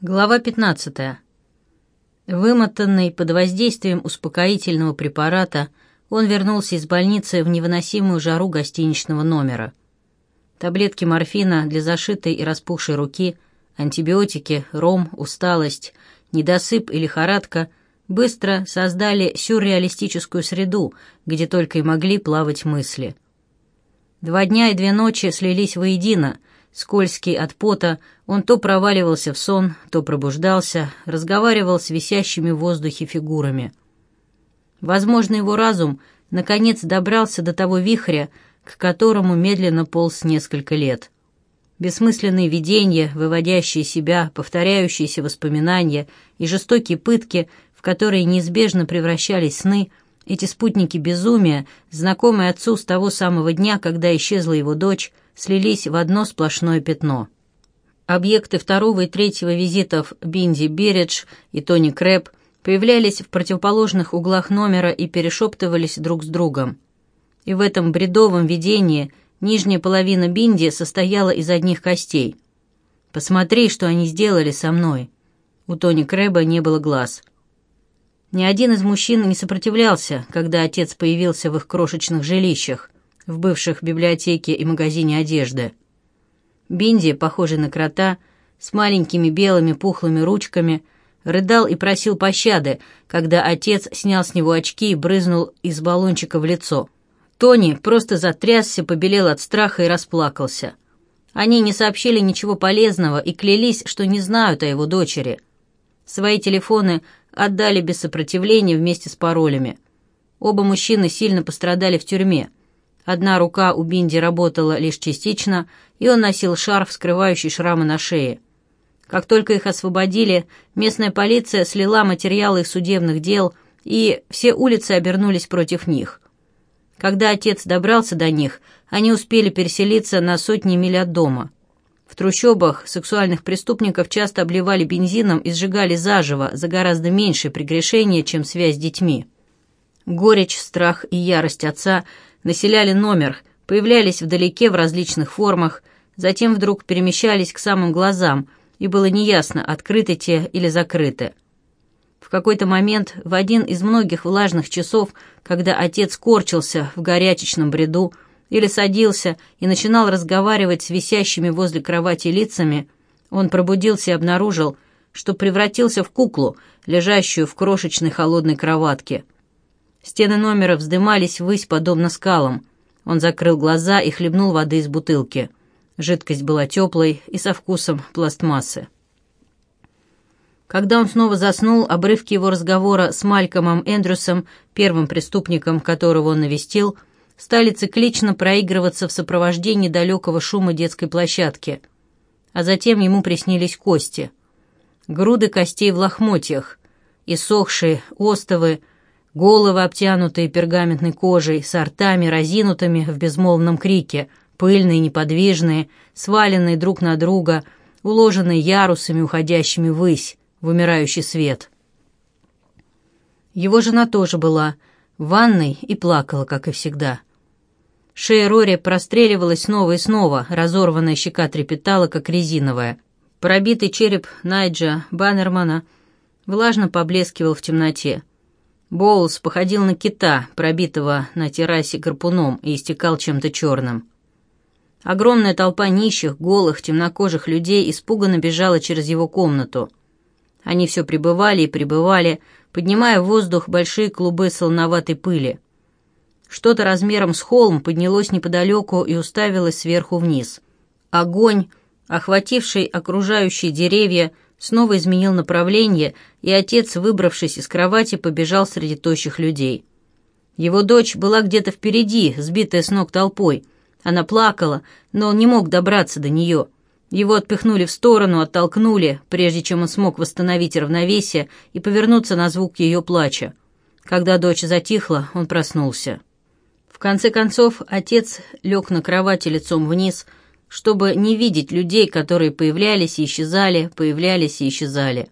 Глава 15. Вымотанный под воздействием успокоительного препарата, он вернулся из больницы в невыносимую жару гостиничного номера. Таблетки морфина для зашитой и распухшей руки, антибиотики, ром, усталость, недосып и лихорадка быстро создали сюрреалистическую среду, где только и могли плавать мысли. Два дня и две ночи слились воедино, Скользкий от пота, он то проваливался в сон, то пробуждался, разговаривал с висящими в воздухе фигурами. Возможно, его разум наконец добрался до того вихря, к которому медленно полз несколько лет. Бессмысленные видения, выводящие себя, повторяющиеся воспоминания и жестокие пытки, в которые неизбежно превращались сны, эти спутники безумия, знакомые отцу с того самого дня, когда исчезла его дочь, слились в одно сплошное пятно. Объекты второго и третьего визитов Бинди Бередж и Тони Крэп появлялись в противоположных углах номера и перешептывались друг с другом. И в этом бредовом видении нижняя половина Бинди состояла из одних костей. «Посмотри, что они сделали со мной!» У Тони Крэба не было глаз. Ни один из мужчин не сопротивлялся, когда отец появился в их крошечных жилищах – в бывших библиотеке и магазине одежды. Бинди, похожий на крота, с маленькими белыми пухлыми ручками, рыдал и просил пощады, когда отец снял с него очки и брызнул из баллончика в лицо. Тони просто затрясся, побелел от страха и расплакался. Они не сообщили ничего полезного и клялись, что не знают о его дочери. Свои телефоны отдали без сопротивления вместе с паролями. Оба мужчины сильно пострадали в тюрьме – Одна рука у Бинди работала лишь частично, и он носил шарф, скрывающий шрамы на шее. Как только их освободили, местная полиция слила материалы их судебных дел, и все улицы обернулись против них. Когда отец добрался до них, они успели переселиться на сотни миль от дома. В трущобах сексуальных преступников часто обливали бензином и сжигали заживо за гораздо меньшее прегрешение, чем связь с детьми. Горечь, страх и ярость отца – населяли номер, появлялись вдалеке в различных формах, затем вдруг перемещались к самым глазам, и было неясно, открыты те или закрыты. В какой-то момент, в один из многих влажных часов, когда отец корчился в горячечном бреду или садился и начинал разговаривать с висящими возле кровати лицами, он пробудился и обнаружил, что превратился в куклу, лежащую в крошечной холодной кроватке – Стены номера вздымались ввысь, подобно скалам. Он закрыл глаза и хлебнул воды из бутылки. Жидкость была теплой и со вкусом пластмассы. Когда он снова заснул, обрывки его разговора с Малькомом Эндрюсом, первым преступником, которого он навестил, стали циклично проигрываться в сопровождении далекого шума детской площадки. А затем ему приснились кости. Груды костей в лохмотьях, и иссохшие, остовы, головы, обтянутые пергаментной кожей, с ртами, разинутыми в безмолвном крике, пыльные, неподвижные, сваленные друг на друга, уложенные ярусами, уходящими ввысь, в умирающий свет. Его жена тоже была в ванной и плакала, как и всегда. Шея Рори простреливалась снова и снова, разорванная щека трепетала, как резиновая. Пробитый череп Найджа Баннермана влажно поблескивал в темноте. Боулс походил на кита, пробитого на террасе гарпуном, и истекал чем-то черным. Огромная толпа нищих, голых, темнокожих людей испуганно бежала через его комнату. Они все пребывали и пребывали, поднимая в воздух большие клубы солоноватой пыли. Что-то размером с холм поднялось неподалеку и уставилось сверху вниз. Огонь, охвативший окружающие деревья, Снова изменил направление, и отец, выбравшись из кровати, побежал среди тощих людей. Его дочь была где-то впереди, сбитая с ног толпой. Она плакала, но он не мог добраться до нее. Его отпихнули в сторону, оттолкнули, прежде чем он смог восстановить равновесие и повернуться на звук ее плача. Когда дочь затихла, он проснулся. В конце концов, отец лег на кровати лицом вниз – чтобы не видеть людей, которые появлялись и исчезали, появлялись и исчезали.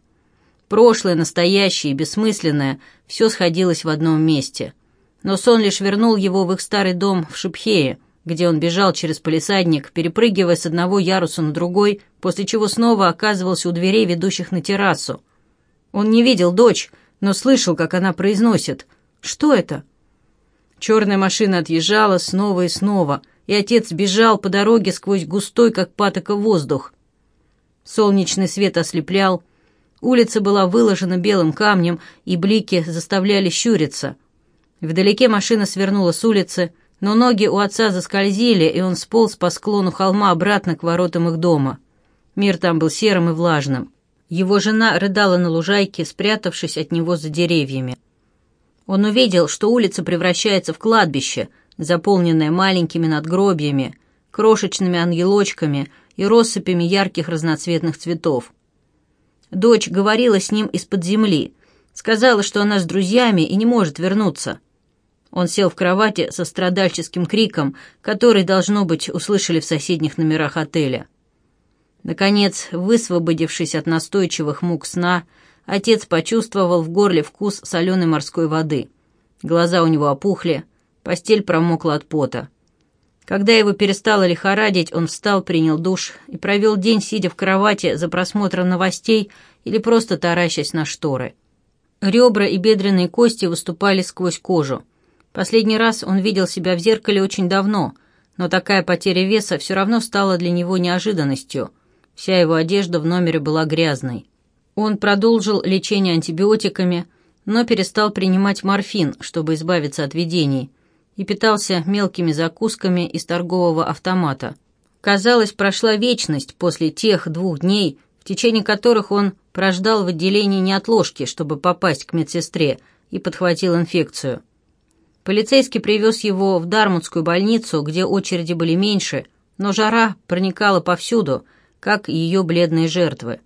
Прошлое, настоящее и бессмысленное – все сходилось в одном месте. Но сон лишь вернул его в их старый дом в Шипхее, где он бежал через полисадник, перепрыгивая с одного яруса на другой, после чего снова оказывался у дверей, ведущих на террасу. Он не видел дочь, но слышал, как она произносит «Что это?». Черная машина отъезжала снова и снова – и отец бежал по дороге сквозь густой, как патока, воздух. Солнечный свет ослеплял, улица была выложена белым камнем, и блики заставляли щуриться. Вдалеке машина свернула с улицы, но ноги у отца заскользили, и он сполз по склону холма обратно к воротам их дома. Мир там был серым и влажным. Его жена рыдала на лужайке, спрятавшись от него за деревьями. Он увидел, что улица превращается в кладбище — заполненная маленькими надгробьями, крошечными ангелочками и россыпями ярких разноцветных цветов. Дочь говорила с ним из-под земли, сказала, что она с друзьями и не может вернуться. Он сел в кровати со страдальческим криком, который, должно быть, услышали в соседних номерах отеля. Наконец, высвободившись от настойчивых мук сна, отец почувствовал в горле вкус соленой морской воды. Глаза у него опухли, Постель промокла от пота. Когда его перестало лихорадить, он встал, принял душ и провел день, сидя в кровати за просмотром новостей или просто таращась на шторы. Ребра и бедренные кости выступали сквозь кожу. Последний раз он видел себя в зеркале очень давно, но такая потеря веса все равно стала для него неожиданностью. Вся его одежда в номере была грязной. Он продолжил лечение антибиотиками, но перестал принимать морфин, чтобы избавиться от видений – и питался мелкими закусками из торгового автомата. Казалось, прошла вечность после тех двух дней, в течение которых он прождал в отделении неотложки, чтобы попасть к медсестре, и подхватил инфекцию. Полицейский привез его в Дармутскую больницу, где очереди были меньше, но жара проникала повсюду, как и ее бледные жертвы.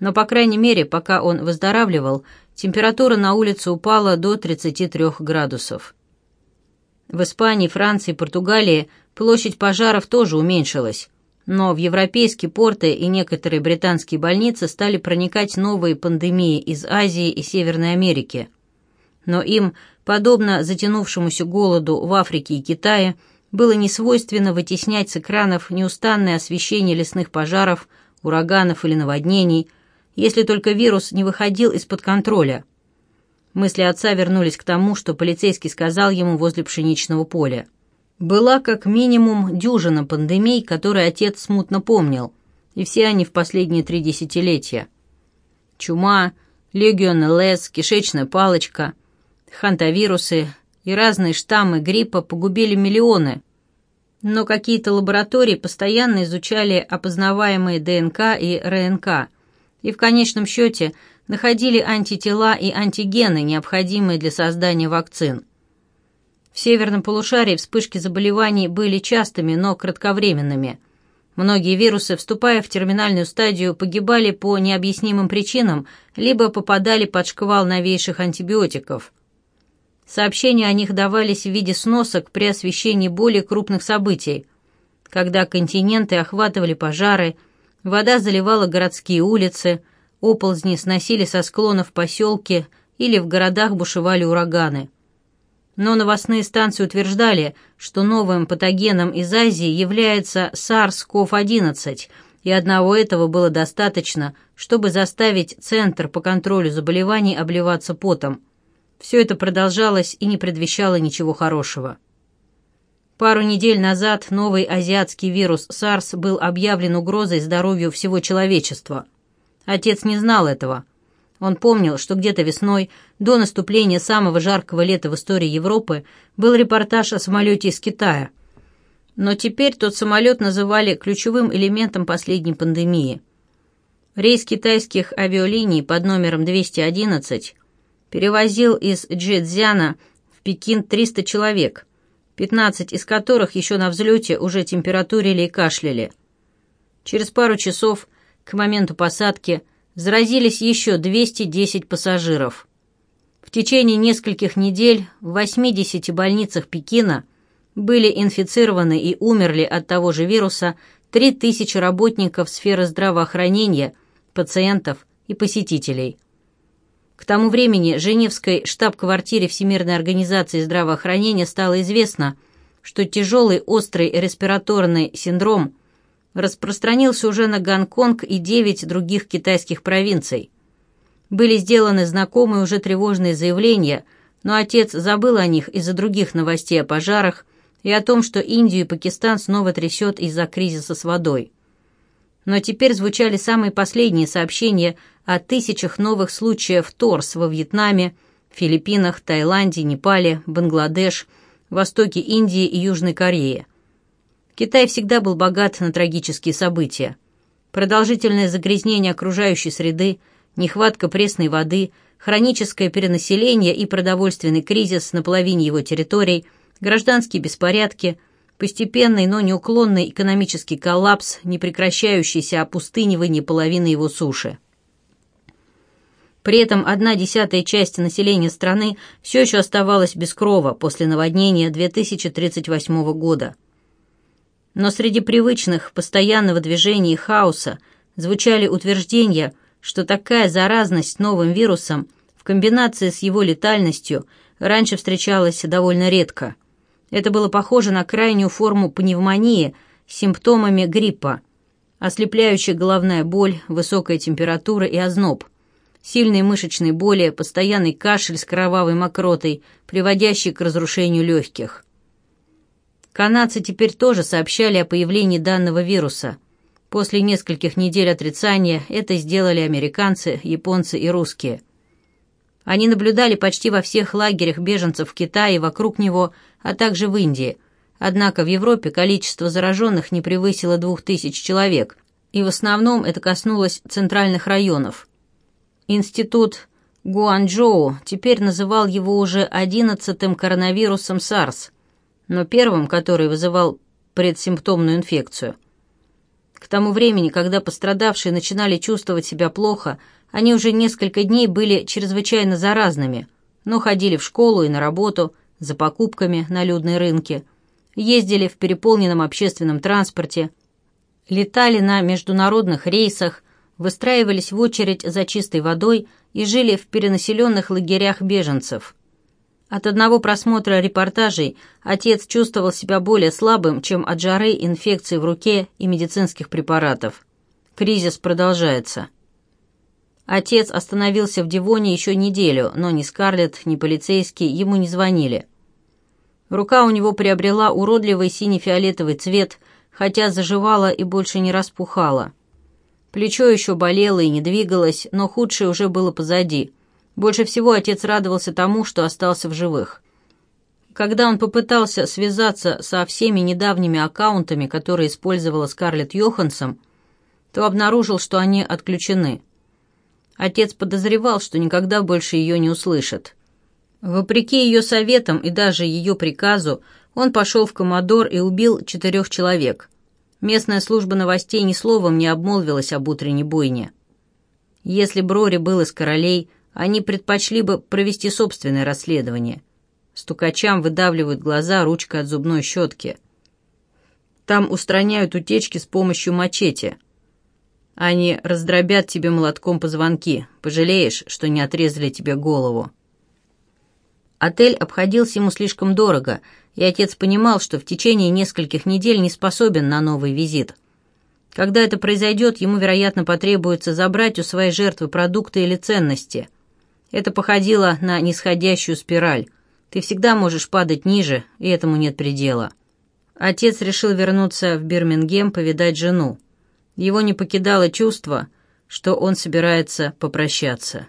Но, по крайней мере, пока он выздоравливал, температура на улице упала до 33 градусов. В Испании, Франции, Португалии площадь пожаров тоже уменьшилась. Но в европейские порты и некоторые британские больницы стали проникать новые пандемии из Азии и Северной Америки. Но им, подобно затянувшемуся голоду в Африке и Китае, было не свойственно вытеснять с экранов неустанное освещение лесных пожаров, ураганов или наводнений, если только вирус не выходил из-под контроля – Мысли отца вернулись к тому, что полицейский сказал ему возле пшеничного поля. Была как минимум дюжина пандемий, которые отец смутно помнил, и все они в последние три десятилетия. Чума, легионеллез, кишечная палочка, хантавирусы и разные штаммы гриппа погубили миллионы, но какие-то лаборатории постоянно изучали опознаваемые ДНК и РНК, и в конечном счете – находили антитела и антигены, необходимые для создания вакцин. В северном полушарии вспышки заболеваний были частыми, но кратковременными. Многие вирусы, вступая в терминальную стадию, погибали по необъяснимым причинам, либо попадали под шквал новейших антибиотиков. Сообщения о них давались в виде сносок при освещении более крупных событий, когда континенты охватывали пожары, вода заливала городские улицы – Оползни сносили со склонов поселки или в городах бушевали ураганы. Но новостные станции утверждали, что новым патогеном из Азии является SARS-CoV-11, и одного этого было достаточно, чтобы заставить Центр по контролю заболеваний обливаться потом. Все это продолжалось и не предвещало ничего хорошего. Пару недель назад новый азиатский вирус SARS был объявлен угрозой здоровью всего человечества – Отец не знал этого. Он помнил, что где-то весной, до наступления самого жаркого лета в истории Европы, был репортаж о самолете из Китая. Но теперь тот самолет называли ключевым элементом последней пандемии. Рейс китайских авиалиний под номером 211 перевозил из Джидзяна в Пекин 300 человек, 15 из которых еще на взлете уже температурили и кашляли. Через пару часов к моменту посадки заразились еще 210 пассажиров. В течение нескольких недель в 80 больницах Пекина были инфицированы и умерли от того же вируса 3000 работников сферы здравоохранения, пациентов и посетителей. К тому времени Женевской штаб-квартире Всемирной организации здравоохранения стало известно, что тяжелый острый респираторный синдром распространился уже на Гонконг и девять других китайских провинций. Были сделаны знакомые уже тревожные заявления, но отец забыл о них из-за других новостей о пожарах и о том, что Индию и Пакистан снова трясет из-за кризиса с водой. Но теперь звучали самые последние сообщения о тысячах новых случаев ТОРС во Вьетнаме, Филиппинах, Таиланде, Непале, Бангладеш, Востоке Индии и Южной Корее. Китай всегда был богат на трагические события. Продолжительное загрязнение окружающей среды, нехватка пресной воды, хроническое перенаселение и продовольственный кризис на половине его территорий, гражданские беспорядки, постепенный, но неуклонный экономический коллапс, не прекращающийся опустынивание половины его суши. При этом одна десятая часть населения страны все еще оставалась без крова после наводнения 2038 года – но среди привычных, постоянного движения и хаоса звучали утверждения, что такая заразность новым вирусом в комбинации с его летальностью раньше встречалась довольно редко. Это было похоже на крайнюю форму пневмонии с симптомами гриппа, ослепляющая головная боль, высокая температура и озноб, сильные мышечные боли, постоянный кашель с кровавой мокротой, приводящий к разрушению легких – Канадцы теперь тоже сообщали о появлении данного вируса. После нескольких недель отрицания это сделали американцы, японцы и русские. Они наблюдали почти во всех лагерях беженцев в Китае и вокруг него, а также в Индии. Однако в Европе количество зараженных не превысило 2000 человек, и в основном это коснулось центральных районов. Институт Гуанчжоу теперь называл его уже 11-м коронавирусом САРС – но первым, который вызывал предсимптомную инфекцию. К тому времени, когда пострадавшие начинали чувствовать себя плохо, они уже несколько дней были чрезвычайно заразными, но ходили в школу и на работу, за покупками на людной рынке, ездили в переполненном общественном транспорте, летали на международных рейсах, выстраивались в очередь за чистой водой и жили в перенаселенных лагерях беженцев – от одного просмотра репортажей отец чувствовал себя более слабым, чем от жары, инфекции в руке и медицинских препаратов. Кризис продолжается. Отец остановился в Дивоне еще неделю, но ни Скарлетт, ни полицейские ему не звонили. Рука у него приобрела уродливый сине-фиолетовый цвет, хотя заживала и больше не распухала. Плечо еще болело и не двигалось, но худшее уже было позади – больше всего отец радовался тому, что остался в живых. Когда он попытался связаться со всеми недавними аккаунтами, которые использовала Скарлетт Йоханссон, то обнаружил, что они отключены. Отец подозревал, что никогда больше ее не услышит. Вопреки ее советам и даже ее приказу, он пошел в Комодор и убил четырех человек. Местная служба новостей ни словом не обмолвилась об утренней буйне. Если Брори был из королей – они предпочли бы провести собственное расследование. Стукачам выдавливают глаза ручка от зубной щетки. Там устраняют утечки с помощью мачете. Они раздробят тебе молотком позвонки. Пожалеешь, что не отрезали тебе голову. Отель обходился ему слишком дорого, и отец понимал, что в течение нескольких недель не способен на новый визит. Когда это произойдет, ему, вероятно, потребуется забрать у своей жертвы продукты или ценности – это походило на нисходящую спираль. Ты всегда можешь падать ниже, и этому нет предела. Отец решил вернуться в Бирмингем повидать жену. Его не покидало чувство, что он собирается попрощаться.